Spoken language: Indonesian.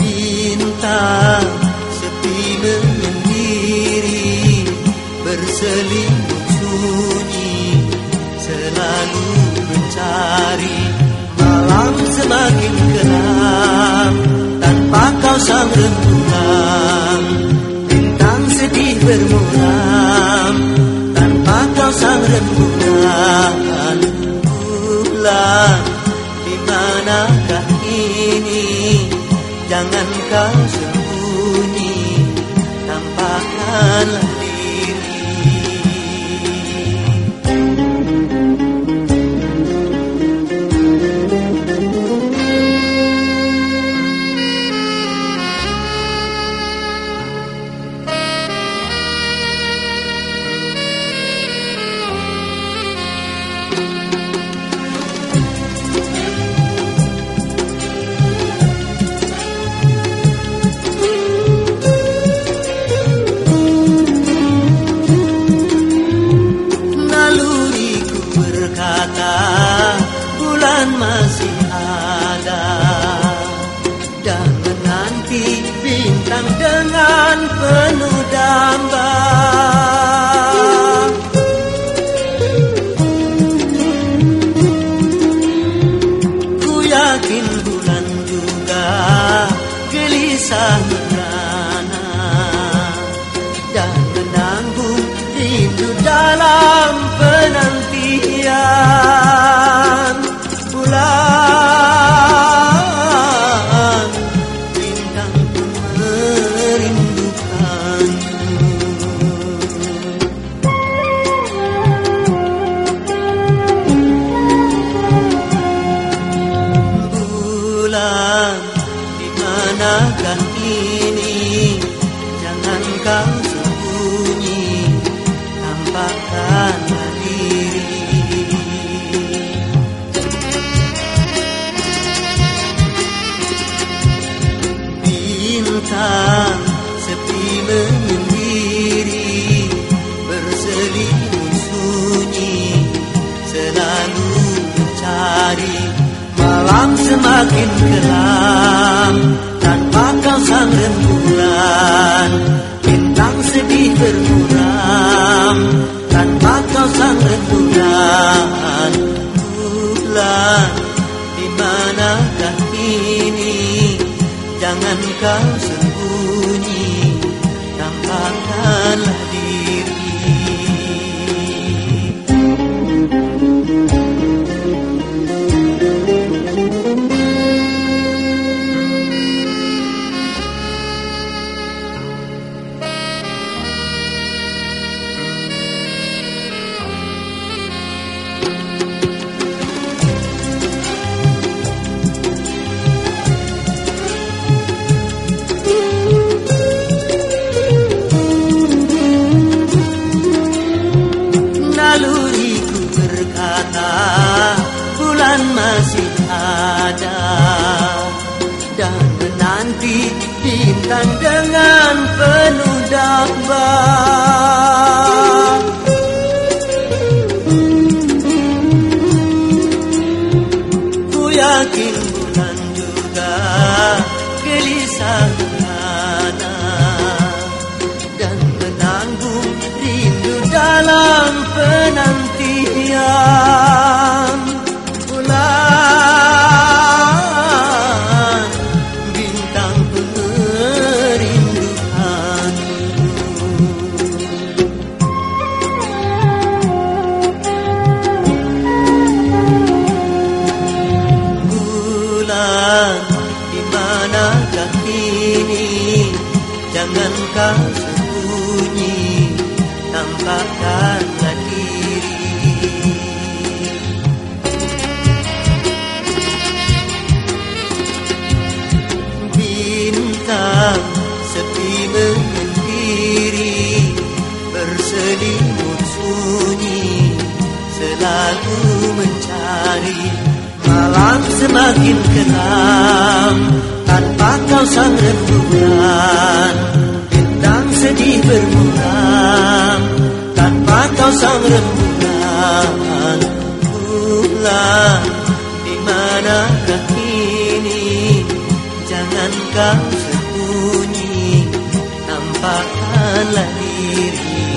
Bintang sepi menyendiri Berselimut sunyi Selalu mencari Malam semakin gelap. Tanpa kau sang rembulan rembulan Bulan di manakah ini? Jangan kau bulan masih ada. Dan menanti bintang dengan penuh damba sepi menyendiri berselimut sunyi selalu mencari malam semakin kelam. Tanpa kau sang rembulan bintang sedih bermuram tanpa kau sang rembulan berkata bulan masih ada. Dan menanti bintang dengan penuh damba ku yakin bulan juga gelisah merana dan menanggung rindu dalam penantian bulan bintang pemerindukanmu bulan di manakah ini jangan kau sembunyi tampakkanlah diri sepi menyendiri berselimut sunyi selalu mencari malam semakin kelam tanpa kau sang rembulan bintang sedih bermuram. Sang rembulan Bulan di manakah kini? Jangan kau Lấy